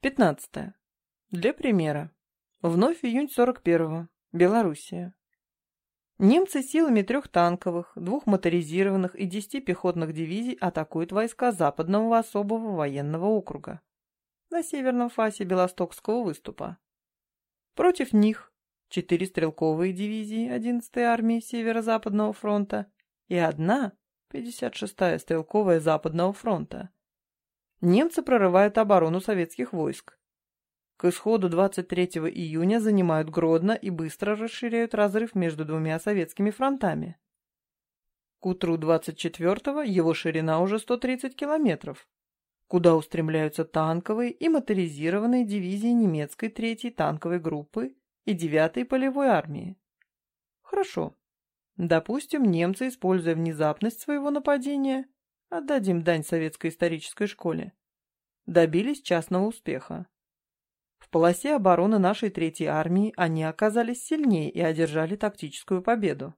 15. Для примера. Вновь июнь 41-го. Белоруссия. Немцы силами трех танковых, двух моторизированных и десяти пехотных дивизий атакуют войска Западного особого военного округа на северном фасе Белостокского выступа. Против них четыре стрелковые дивизии 11-й армии Северо-Западного фронта и одна 56-я стрелковая Западного фронта. Немцы прорывают оборону советских войск. К исходу 23 июня занимают Гродно и быстро расширяют разрыв между двумя советскими фронтами. К утру 24-го его ширина уже 130 километров, куда устремляются танковые и моторизированные дивизии немецкой 3-й танковой группы и 9-й полевой армии. Хорошо. Допустим, немцы, используя внезапность своего нападения, отдадим дань советской исторической школе, добились частного успеха. В полосе обороны нашей Третьей армии они оказались сильнее и одержали тактическую победу.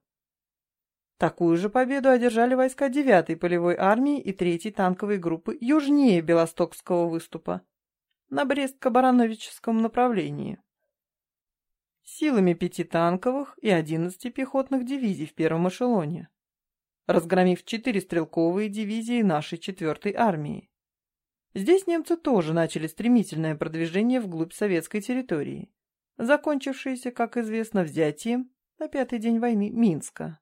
Такую же победу одержали войска 9-й полевой армии и 3-й танковой группы южнее Белостокского выступа, на Брест-Кабарановическом направлении. Силами пяти танковых и 11 пехотных дивизий в первом эшелоне, разгромив четыре стрелковые дивизии нашей 4-й армии. Здесь немцы тоже начали стремительное продвижение вглубь советской территории, закончившееся, как известно, взятием на пятый день войны Минска.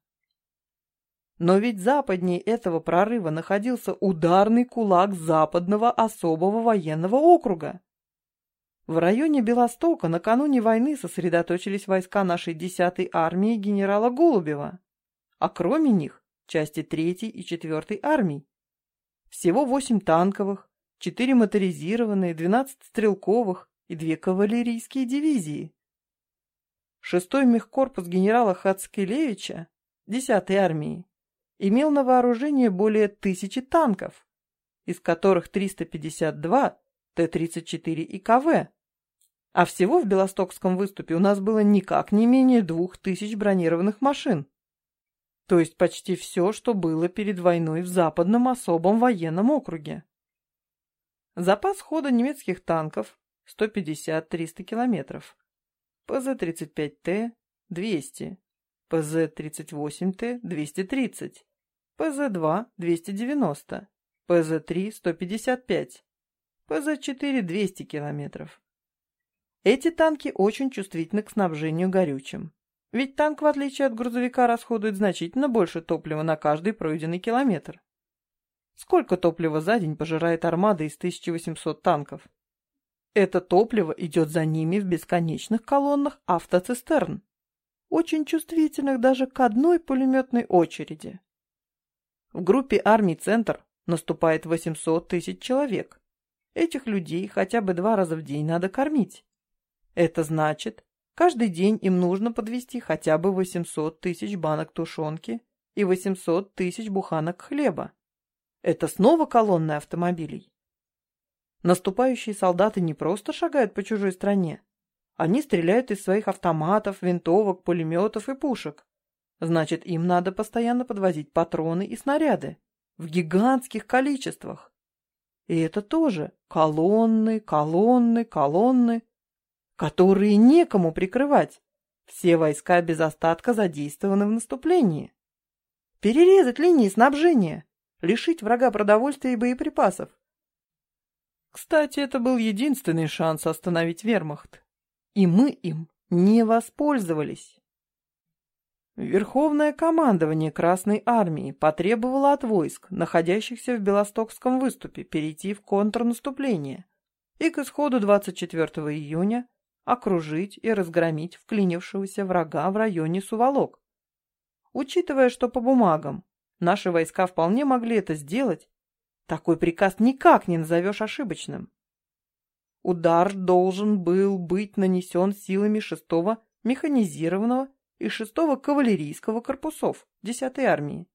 Но ведь западнее этого прорыва находился ударный кулак Западного особого военного округа. В районе Белостока накануне войны сосредоточились войска нашей 10-й армии генерала Голубева, а кроме них части 3-й и 4-й армий. Всего 8 танковых, четыре моторизированные, двенадцать стрелковых и две кавалерийские дивизии. Шестой мехкорпус генерала Хацкелевича, десятой армии, имел на вооружении более тысячи танков, из которых 352 Т-34 и КВ, а всего в Белостокском выступе у нас было никак не менее двух тысяч бронированных машин. То есть почти все, что было перед войной в Западном особом военном округе. Запас хода немецких танков 150-300 километров. ПЗ-35Т – 200. ПЗ-38Т – 230. ПЗ-2 – 290. ПЗ-3 – 155. ПЗ-4 – 200 километров. Эти танки очень чувствительны к снабжению горючим. Ведь танк, в отличие от грузовика, расходует значительно больше топлива на каждый пройденный километр. Сколько топлива за день пожирает армада из 1800 танков? Это топливо идет за ними в бесконечных колоннах автоцистерн, очень чувствительных даже к одной пулеметной очереди. В группе армий «Центр» наступает 800 тысяч человек. Этих людей хотя бы два раза в день надо кормить. Это значит, каждый день им нужно подвести хотя бы 800 тысяч банок тушенки и 800 тысяч буханок хлеба. Это снова колонны автомобилей. Наступающие солдаты не просто шагают по чужой стране. Они стреляют из своих автоматов, винтовок, пулеметов и пушек. Значит, им надо постоянно подвозить патроны и снаряды. В гигантских количествах. И это тоже колонны, колонны, колонны, которые некому прикрывать. Все войска без остатка задействованы в наступлении. Перерезать линии снабжения лишить врага продовольствия и боеприпасов. Кстати, это был единственный шанс остановить вермахт. И мы им не воспользовались. Верховное командование Красной Армии потребовало от войск, находящихся в Белостокском выступе, перейти в контрнаступление и к исходу 24 июня окружить и разгромить вклинившегося врага в районе Суволок. Учитывая, что по бумагам Наши войска вполне могли это сделать. Такой приказ никак не назовешь ошибочным. Удар должен был быть нанесен силами 6-го механизированного и 6-го кавалерийского корпусов 10-й армии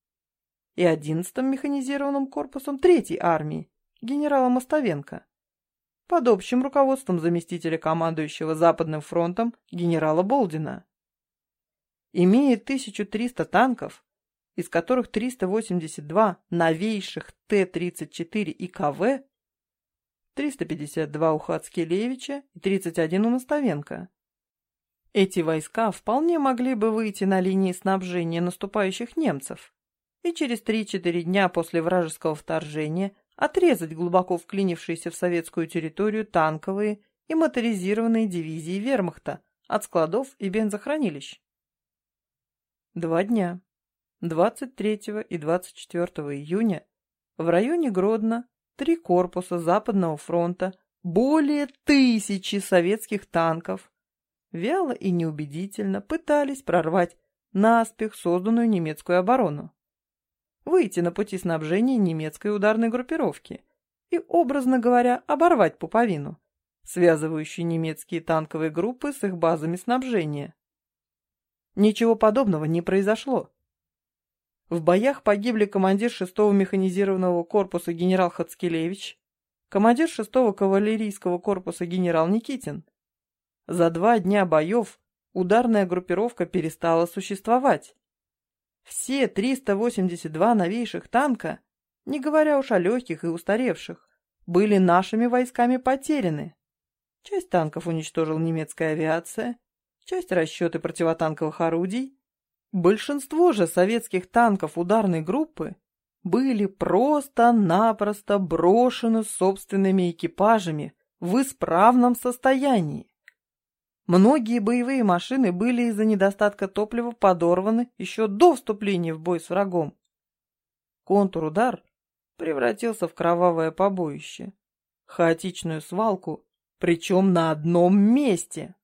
и 11-м механизированным корпусом 3-й армии генерала Мостовенко под общим руководством заместителя командующего Западным фронтом генерала Болдина. Имея 1300 танков, из которых 382 новейших Т-34 и КВ, 352 у Хацкелевича и 31 у Мостовенко. Эти войска вполне могли бы выйти на линии снабжения наступающих немцев и через 3-4 дня после вражеского вторжения отрезать глубоко вклинившиеся в советскую территорию танковые и моторизированные дивизии вермахта от складов и бензохранилищ. Два дня, 23 и 24 июня, в районе Гродно три корпуса Западного фронта, более тысячи советских танков, вяло и неубедительно пытались прорвать наспех созданную немецкую оборону, выйти на пути снабжения немецкой ударной группировки и, образно говоря, оборвать пуповину, связывающую немецкие танковые группы с их базами снабжения. Ничего подобного не произошло. В боях погибли командир 6-го механизированного корпуса генерал Хацкелевич, командир 6-го кавалерийского корпуса генерал Никитин. За два дня боев ударная группировка перестала существовать. Все 382 новейших танка, не говоря уж о легких и устаревших, были нашими войсками потеряны. Часть танков уничтожила немецкая авиация, часть расчеты противотанковых орудий. Большинство же советских танков ударной группы были просто-напросто брошены собственными экипажами в исправном состоянии. Многие боевые машины были из-за недостатка топлива подорваны еще до вступления в бой с врагом. Контур-удар превратился в кровавое побоище, хаотичную свалку, причем на одном месте.